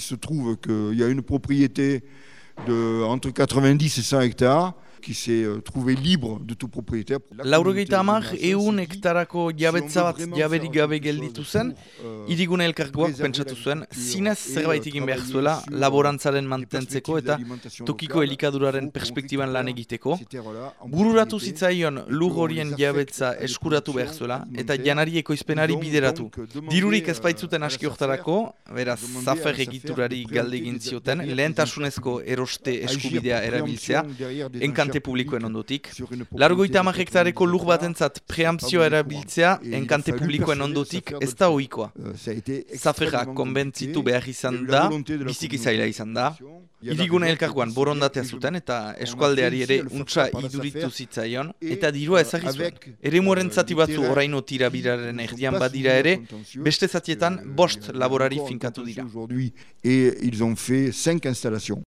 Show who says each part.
Speaker 1: Il se trouve qu'il y a une propriété de entre 90 et 100 hectares qui s'est euh, trouvé libre de tout propriétaire.
Speaker 2: Laurogeita hamar, eun hektarako jabetza bat jaberik gabe gelditu zen, irigune elkargoak pentsatu zuen, zinez zerbait egin behar zuela laborantzaren mantentzeko eta tokiko elikaduraren perspektiban lan egiteko. Bururatu zitzaion lur horien jabetza eskuratu behar zuela eta janari ekoizpenari bideratu. Dirurik ez baitzuten aski hortarako, beraz, zafer egiturari galde egin zioten, lehentasunezko eroste eskubidea erabiltzea, enkan enkante publikoen ondotik. Largoita ama hektareko lur batentzat preampzioa erabiltzea enkante publikoen ondotik ez da oikoa. Zaferra konbentzitu behar izan da, bizik izaila izan da. Irigune elkarguan borondatea zuten eta eskualdeari ere untsa iduritu zitzaion eta dirua ezagri zuen. Ere zati batzu oraino tira biraren erdian badira ere, beste zatietan bost laborari finkatu dira.
Speaker 1: Et ils ont fait cinq installations.